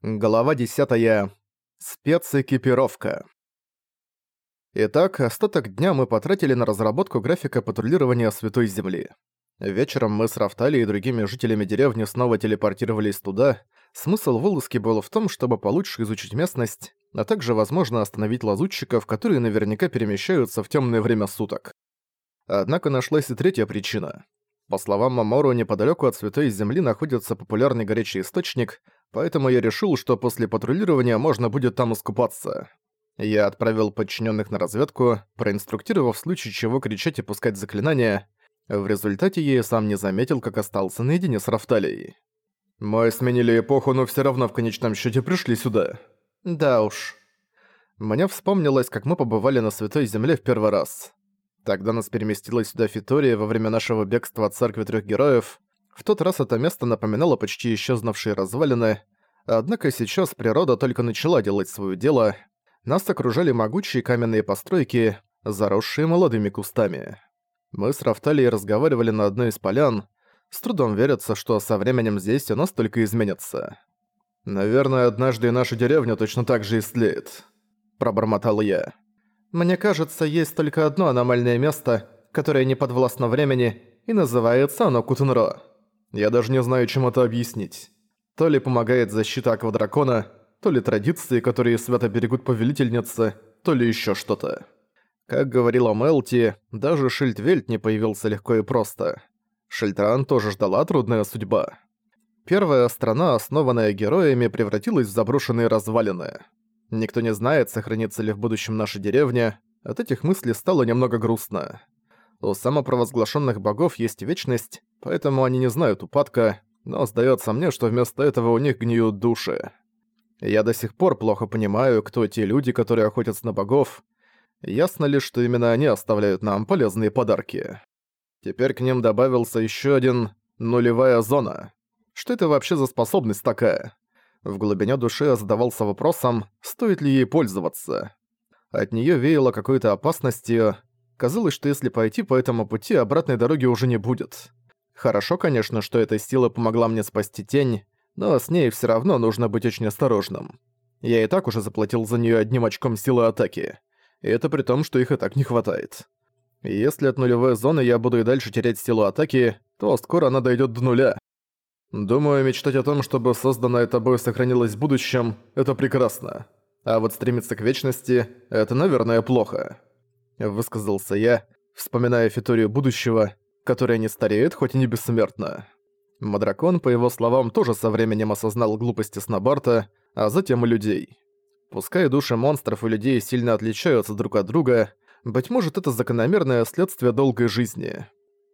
Глава 10. Спецэкипировка. Итак, остаток дня мы потратили на разработку графика патрулирования Святой Земли. Вечером мы с Рафтали и другими жителями деревни снова телепортировались туда. Смысл вылазки был в том, чтобы получше изучить местность, а также, возможно, остановить лазутчиков, которые наверняка перемещаются в темное время суток. Однако нашлась и третья причина. По словам Мамору, неподалеку от Святой Земли находится популярный горячий источник, поэтому я решил, что после патрулирования можно будет там искупаться. Я отправил подчиненных на разведку, проинструктировав в случае чего кричать и пускать заклинания. В результате я и сам не заметил, как остался наедине с Рафталией. «Мы сменили эпоху, но все равно в конечном счете пришли сюда». «Да уж». Мне вспомнилось, как мы побывали на Святой Земле в первый раз. Тогда нас переместила сюда Фитория во время нашего бегства от Церкви Трех Героев. В тот раз это место напоминало почти исчезнувшие развалины, однако сейчас природа только начала делать свое дело. Нас окружали могучие каменные постройки, заросшие молодыми кустами. Мы с Рафталией разговаривали на одной из полян. С трудом верится, что со временем здесь у нас только изменится. «Наверное, однажды и наша деревня точно так же истлеет», – пробормотал я. Мне кажется, есть только одно аномальное место, которое не подвластно времени, и называется оно Кутунро. Я даже не знаю, чем это объяснить. То ли помогает защита Аквадракона, то ли традиции, которые свято берегут повелительницы, то ли еще что-то. Как говорила Мелти, даже Шильдвельт не появился легко и просто. Шильтран тоже ждала трудная судьба. Первая страна, основанная героями, превратилась в заброшенные развалины. Никто не знает, сохранится ли в будущем наша деревня. От этих мыслей стало немного грустно. У самопровозглашенных богов есть вечность, поэтому они не знают упадка, но сдается мне, что вместо этого у них гниют души. Я до сих пор плохо понимаю, кто те люди, которые охотятся на богов. Ясно ли, что именно они оставляют нам полезные подарки. Теперь к ним добавился еще один «нулевая зона». Что это вообще за способность такая? В глубине души я задавался вопросом, стоит ли ей пользоваться. От неё веяло какой-то опасностью. Казалось, что если пойти по этому пути, обратной дороги уже не будет. Хорошо, конечно, что эта сила помогла мне спасти тень, но с ней всё равно нужно быть очень осторожным. Я и так уже заплатил за неё одним очком силы атаки. И это при том, что их и так не хватает. если от нулевой зоны я буду и дальше терять силу атаки, то скоро она дойдёт до нуля. Думаю, мечтать о том, чтобы созданное тобой сохранилось в будущем, это прекрасно. А вот стремиться к вечности – это, наверное, плохо. Высказался я, вспоминая фиторию будущего, которая не стареет, хоть и не бессмертна. Мадракон, по его словам, тоже со временем осознал глупости Снобарта, а затем и людей. Пускай души монстров и людей сильно отличаются друг от друга, быть может, это закономерное следствие долгой жизни.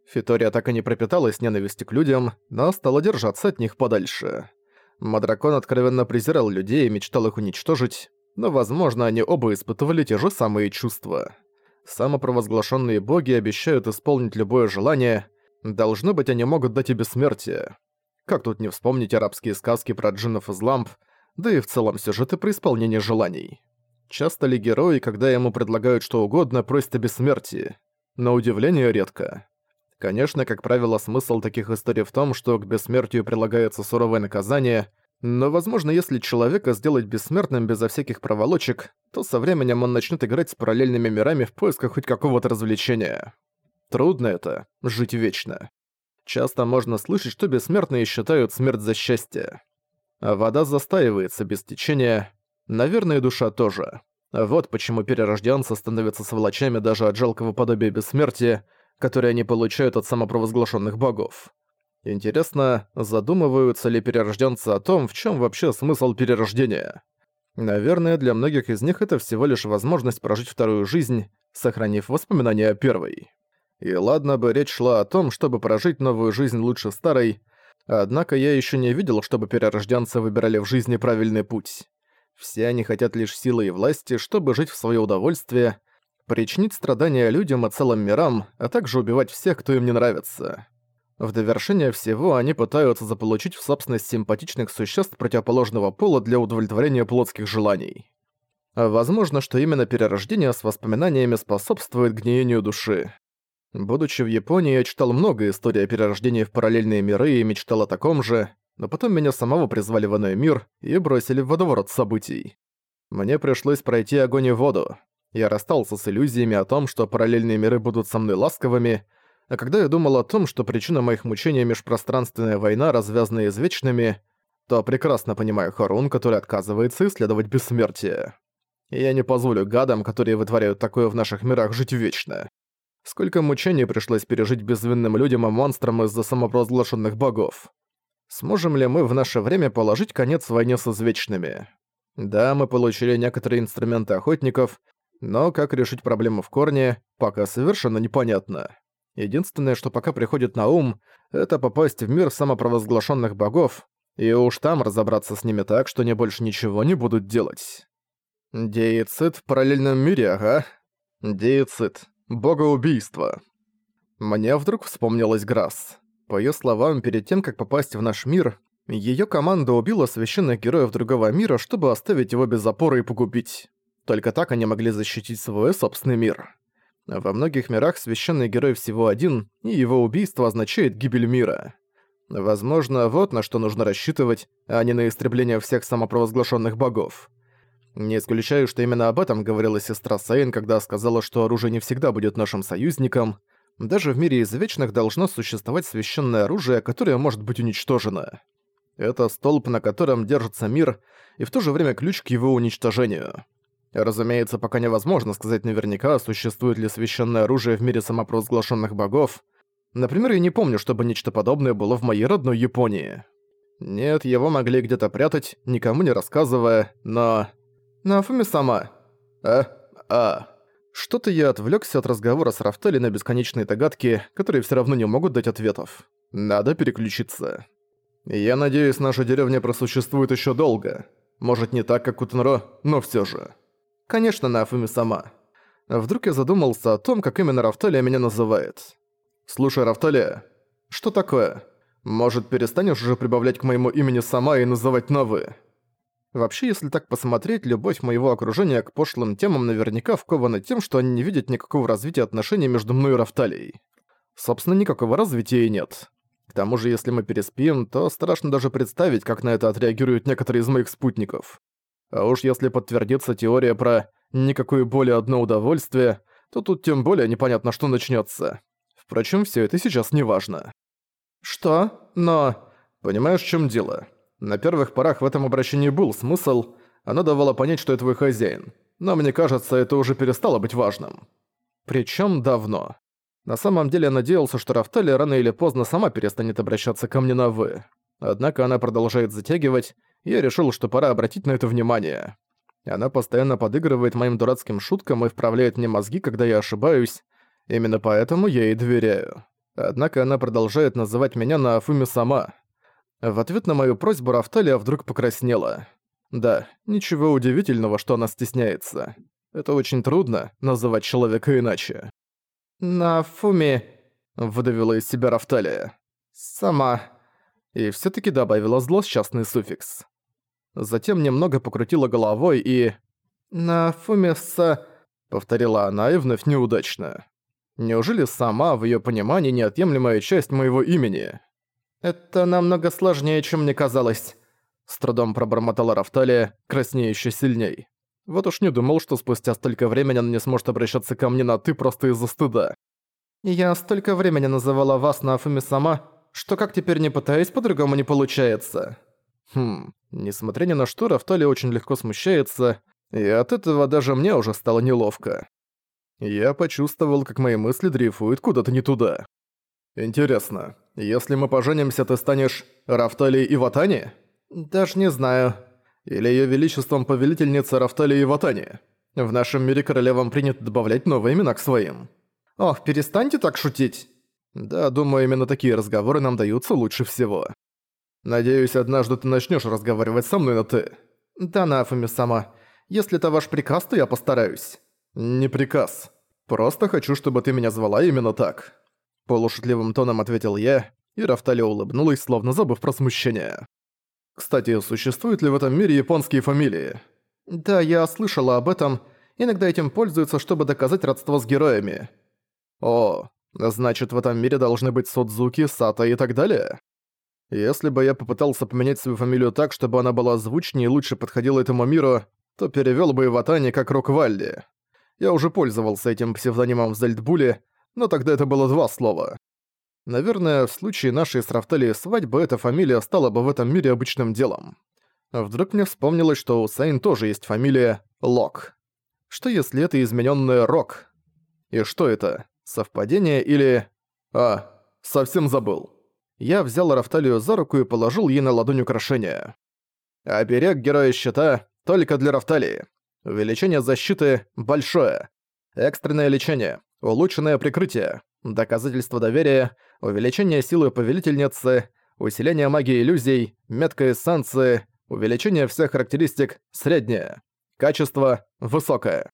Фитория так и не пропиталась ненавистью к людям, но стала держаться от них подальше. Мадракон откровенно презирал людей и мечтал их уничтожить, но, возможно, они оба испытывали те же самые чувства. Самопровозглашенные боги обещают исполнить любое желание, должно быть, они могут дать и бессмертие. Как тут не вспомнить арабские сказки про джиннов из ламп, да и в целом сюжеты при исполнении желаний. Часто ли герои, когда ему предлагают что угодно, просят о бессмертии? На удивление редко. Конечно, как правило, смысл таких историй в том, что к бессмертию прилагается суровое наказание, но, возможно, если человека сделать бессмертным безо всяких проволочек, то со временем он начнет играть с параллельными мирами в поисках хоть какого-то развлечения. Трудно это — жить вечно. Часто можно слышать, что бессмертные считают смерть за счастье. А вода застаивается без течения, наверное, душа тоже. Вот почему перерожденцы становятся сволочами даже от жалкого подобия бессмертия, которые они получают от самопровозглашенных богов. Интересно, задумываются ли перерожденцы о том, в чем вообще смысл перерождения? Наверное, для многих из них это всего лишь возможность прожить вторую жизнь, сохранив воспоминания о первой. И ладно бы речь шла о том, чтобы прожить новую жизнь лучше старой, однако я еще не видел, чтобы перерожденцы выбирали в жизни правильный путь. Все они хотят лишь силы и власти, чтобы жить в свое удовольствие, причинить страдания людям и целым мирам, а также убивать всех, кто им не нравится. В довершение всего они пытаются заполучить в собственность симпатичных существ противоположного пола для удовлетворения плотских желаний. Возможно, что именно перерождение с воспоминаниями способствует гниению души. Будучи в Японии, я читал много историй о перерождении в параллельные миры и мечтал о таком же. но потом меня самого призвали в иной мир и бросили в водоворот событий. Мне пришлось пройти огонь и воду. Я расстался с иллюзиями о том, что параллельные миры будут со мной ласковыми, а когда я думал о том, что причина моих мучений — межпространственная война, развязанная извечными, то прекрасно понимаю Харун, который отказывается исследовать бессмертие. И я не позволю гадам, которые вытворяют такое в наших мирах, жить вечно. Сколько мучений пришлось пережить безвинным людям и монстрам из-за самопровозглашенных богов. Сможем ли мы в наше время положить конец войне с извечными? Да, мы получили некоторые инструменты охотников, но как решить проблему в корне, пока совершенно непонятно. Единственное, что пока приходит на ум, это попасть в мир самопровозглашенных богов, и уж там разобраться с ними так, что они больше ничего не будут делать. Деицид в параллельном мире, ага. Деицид. Богоубийство. Мне вдруг вспомнилась Грасс. По её словам, перед тем, как попасть в наш мир, её команда убила священных героев другого мира, чтобы оставить его без опоры и погубить. Только так они могли защитить свой собственный мир. Во многих мирах священный герой всего один, и его убийство означает гибель мира. Возможно, вот на что нужно рассчитывать, а не на истребление всех самопровозглашенных богов. Не исключаю, что именно об этом говорила сестра Сейн, когда сказала, что оружие не всегда будет нашим союзником. Даже в мире извечных должно существовать священное оружие, которое может быть уничтожено. Это столб, на котором держится мир, и в то же время ключ к его уничтожению. Разумеется, пока невозможно сказать наверняка, существует ли священное оружие в мире самопровозглашенных богов. Например, я не помню, чтобы нечто подобное было в моей родной Японии. Нет, его могли где-то прятать, никому не рассказывая, но... Нафуми сама. А? А. Что-то я отвлекся от разговора с Рафтали на бесконечные догадки, которые все равно не могут дать ответов. Надо переключиться. Я надеюсь, наша деревня просуществует еще долго. Может, не так, как Кутенро, но все же. Конечно, Нафуми сама. Вдруг я задумался о том, как именно Рафталия меня называет. «Слушай, Рафталия, что такое? Может, перестанешь уже прибавлять к моему имени сама и называть на «вы»?» Вообще, если так посмотреть, любовь моего окружения к пошлым темам наверняка вкована тем, что они не видят никакого развития отношений между мной и Рафталией. Собственно, никакого развития и нет. К тому же, если мы переспим, то страшно даже представить, как на это отреагируют некоторые из моих спутников. А уж если подтвердится теория про «никакой боли одно удовольствие», то тут тем более непонятно, что начнется. Впрочем, все это сейчас не важно. «Что? Но...» «Понимаешь, в чем дело? На первых порах в этом обращении был смысл, оно давало понять, что это твой хозяин. Но мне кажется, это уже перестало быть важным. Причем давно. На самом деле я надеялся, что Рафтали рано или поздно сама перестанет обращаться ко мне на «вы». Однако она продолжает затягивать, я решил, что пора обратить на это внимание. Она постоянно подыгрывает моим дурацким шуткам и вправляет мне мозги, когда я ошибаюсь. Именно поэтому я ей доверяю. Однако она продолжает называть меня на Афуме сама. В ответ на мою просьбу Рафталия вдруг покраснела. Да, ничего удивительного, что она стесняется. Это очень трудно, называть человека иначе. «На Фуме», — выдавила из себя Рафталия. «Сама» и все таки добавила злосчастный суффикс. Затем немного покрутила головой и... «На фумеса...» — повторила она и вновь неудачно. Неужели сама, в ее понимании, неотъемлемая часть моего имени? «Это намного сложнее, чем мне казалось», — с трудом пробормотала Рафталия, краснея еще сильней. Вот уж не думал, что спустя столько времени она не сможет обращаться ко мне на «ты» просто из-за стыда. «Я столько времени называла вас на Афуме сама, что как теперь не пытаюсь, по-другому не получается. Хм, несмотря ни на что, Рафтали очень легко смущается, и от этого даже мне уже стало неловко. Я почувствовал, как мои мысли дрейфуют куда-то не туда. Интересно, если мы поженимся, ты станешь Рафтали Иватани? Даже не знаю. Или Её Величеством Повелительница Рафтали Иватани? В нашем мире королевам принято добавлять новые имена к своим. Ох, перестаньте так шутить. Да, думаю, именно такие разговоры нам даются лучше всего. Надеюсь, однажды ты начнешь разговаривать со мной на «ты». Да, Нафуми сама. Если это ваш приказ, то я постараюсь. Не приказ. Просто хочу, чтобы ты меня звала именно так. Полушутливым тоном ответил я, и Рафталия улыбнулась, словно забыв про смущение. Кстати, существуют ли в этом мире японские фамилии? Да, я слышала об этом. Иногда этим пользуются, чтобы доказать родство с героями. О, Значит, в этом мире должны быть Судзуки, Сата и так далее? Если бы я попытался поменять свою фамилию так, чтобы она была звучнее и лучше подходила этому миру, то перевёл бы Иватани как Роквалли. Я уже пользовался этим псевдонимом в Зельдбуле, но тогда это было два слова. Наверное, в случае нашей с Рафталией свадьбы эта фамилия стала бы в этом мире обычным делом. Вдруг мне вспомнилось, что у Сайн тоже есть фамилия Лок. Что если это изменённая Рок? И что это? Совпадение или... А, совсем забыл. Я взял Рафталию за руку и положил ей на ладонь украшение. Оберег Героя Щита только для Рафталии. Увеличение защиты большое. Экстренное лечение. Улучшенное прикрытие. Доказательство доверия. Увеличение силы повелительницы. Усиление магии иллюзий. Метка эссенции. Увеличение всех характеристик среднее. Качество высокое.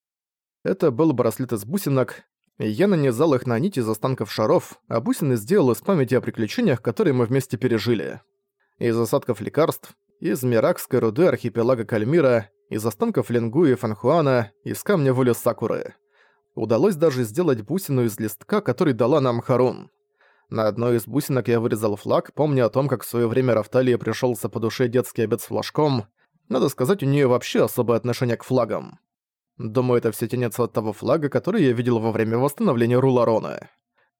Это был браслет из бусинок. Я нанизал их на нить из останков шаров, а бусины сделал из памяти о приключениях, которые мы вместе пережили. Из осадков лекарств, из миракской руды архипелага Кальмира, из останков Ленгу и Фанхуана, из камня воли Сакуры. Удалось даже сделать бусину из листка, который дала нам Харун. На одной из бусинок я вырезал флаг, помня о том, как в своё время Рафталии пришёлся по душе детский обед с флажком. Надо сказать, у неё вообще особое отношение к флагам. Думаю, это все тянется от того флага, который я видел во время восстановления Руларона.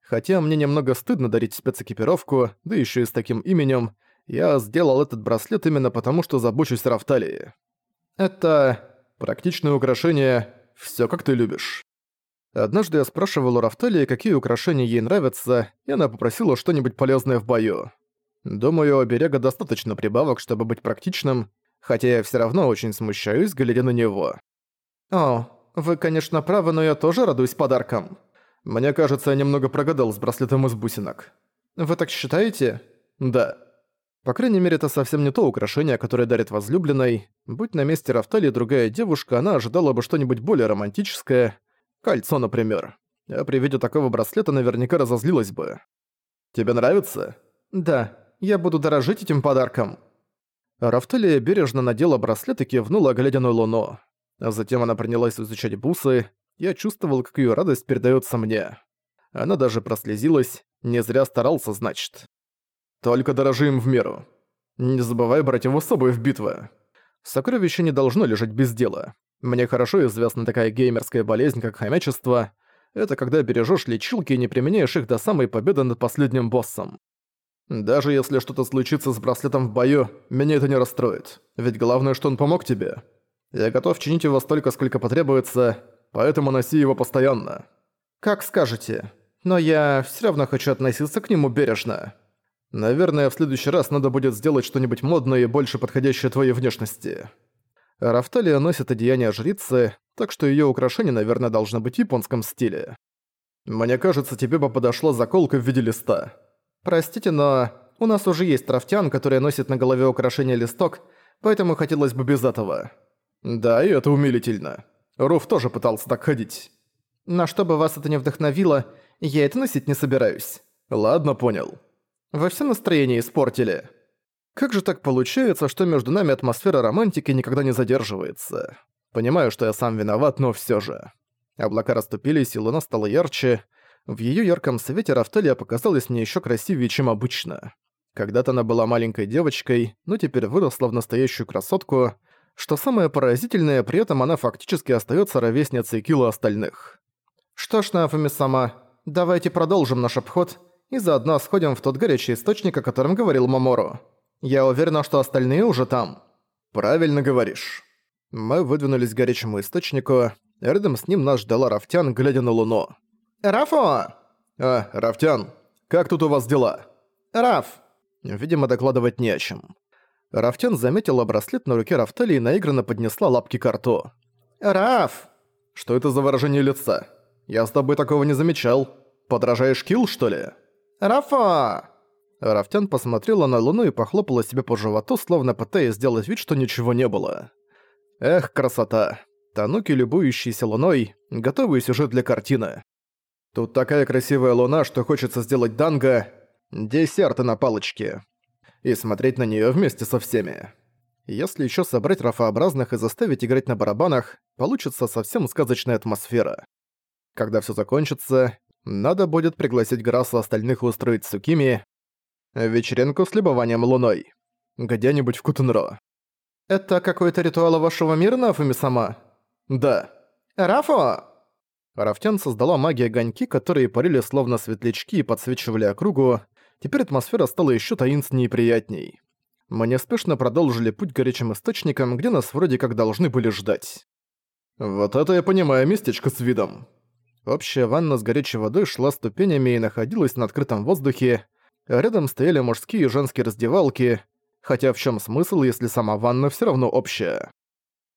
Хотя мне немного стыдно дарить спецэкипировку, да ещё и с таким именем, я сделал этот браслет именно потому, что забочусь о Рафталии. Это практичное украшение, всё как ты любишь. Однажды я спрашивал у Рафталии, какие украшения ей нравятся, и она попросила что-нибудь полезное в бою. Думаю, оберега достаточно прибавок, чтобы быть практичным, хотя я всё равно очень смущаюсь, глядя на него. «О, вы, конечно, правы, но я тоже радуюсь подаркам. Мне кажется, я немного прогадал с браслетом из бусинок. Вы так считаете?» «Да». По крайней мере, это совсем не то украшение, которое дарит возлюбленной. Будь на месте Рафтали другая девушка, она ожидала бы что-нибудь более романтическое. Кольцо, например. А при виде такого браслета наверняка разозлилась бы. «Тебе нравится?» «Да, я буду дорожить этим подарком». Рафталия бережно надела браслет и кивнула, глядя на луну. А затем она принялась изучать бусы. Я чувствовал, как её радость передаётся мне. Она даже прослезилась, не зря старался, значит. Только дорожи им в меру. Не забывай брать его с собой в битвы. Сокровище не должно лежать без дела. Мне хорошо известна такая геймерская болезнь, как хомячество. Это когда бережёшь лечилки и не применяешь их до самой победы над последним боссом. Даже если что-то случится с браслетом в бою, меня это не расстроит. Ведь главное, что он помог тебе. Я готов чинить его столько, сколько потребуется, поэтому носи его постоянно. Как скажете. Но я все равно хочу относиться к нему бережно. Наверное, в следующий раз надо будет сделать что-нибудь модное и больше подходящее твоей внешности. Рафталия носит одеяние жрицы, так что ее украшение, наверное, должно быть в японском стиле. Мне кажется, тебе бы подошла заколка в виде листа. Простите, но у нас уже есть рафтян, который носит на голове украшение листок, поэтому хотелось бы без этого. Да, и это умилительно. Руф тоже пытался так ходить. На что бы вас это не вдохновило, я это носить не собираюсь. Ладно, понял. Вы все настроение испортили. Как же так получается, что между нами атмосфера романтики никогда не задерживается? Понимаю, что я сам виноват, но все же. Облака расступились, и луна стала ярче. В ее ярком свете Рафталия показалась мне еще красивее, чем обычно. Когда-то она была маленькой девочкой, но теперь выросла в настоящую красотку — что самое поразительное, при этом она фактически остается ровесницей Килла остальных. Что ж, Нафами сама, давайте продолжим наш обход и заодно сходим в тот горячий источник, о котором говорил Мамору. Я уверена, что остальные уже там. Правильно говоришь. Мы выдвинулись к горячему источнику, рядом с ним нас ждала Рафтян, глядя на луну. «Рафо!» «А, Рафтян, как тут у вас дела?» «Раф!» Видимо, докладывать не о чем. Рафтян заметила браслет на руке Рафтали и наигранно поднесла лапки к рту. «Раф!» «Что это за выражение лица? Я с тобой такого не замечал. Подражаешь Килл, что ли?» «Рафа!» Рафтян посмотрела на луну и похлопала себе по животу, словно пытаясь сделать вид, что ничего не было. Эх, красота. Тануки, любующиеся луной, готовый сюжет для картины. Тут такая красивая луна, что хочется сделать данго. Десерты на палочке и смотреть на нее вместе со всеми. Если еще собрать рафообразных и заставить играть на барабанах, получится совсем сказочная атмосфера. Когда все закончится, надо будет пригласить Грасу остальных устроить Сукими. Вечеринку с любованием луной. Где-нибудь в Кутунро. Это какой-то ритуал вашего мира, Нафуми сама? Да. Рафо! Рафтян создала магия огоньки, которые парили словно светлячки и подсвечивали округу. Теперь атмосфера стала еще таинственнее и приятней. Мы неспешно продолжили путь к горячим источникам, где нас вроде как должны были ждать. Вот это я понимаю местечко с видом. Общая ванна с горячей водой шла ступенями и находилась на открытом воздухе. Рядом стояли мужские и женские раздевалки, хотя в чем смысл, если сама ванна все равно общая?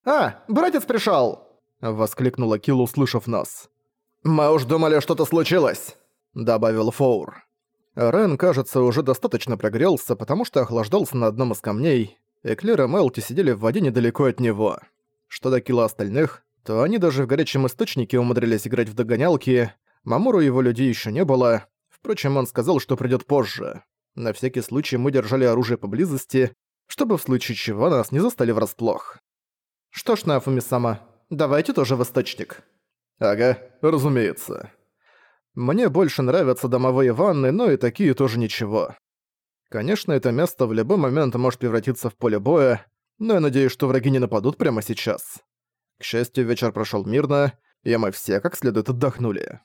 «А, братец пришел! воскликнула Килл, услышав нас. «Мы уж думали, что-то случилось!» — добавил Фоур. Рен, кажется, уже достаточно прогрелся, потому что охлаждался на одном из камней, и и Мелти сидели в воде недалеко от него. Что до Килла остальных, то они даже в горячем источнике умудрились играть в догонялки, Мамуру его людей еще не было, впрочем, он сказал, что придет позже. На всякий случай мы держали оружие поблизости, чтобы в случае чего нас не застали врасплох. «Что ж, Нафуми-сама, давайте тоже в источник». «Ага, разумеется». Мне больше нравятся домовые ванны, но и такие тоже ничего. Конечно, это место в любой момент может превратиться в поле боя, но я надеюсь, что враги не нападут прямо сейчас. К счастью, вечер прошел мирно, и мы все как следует отдохнули.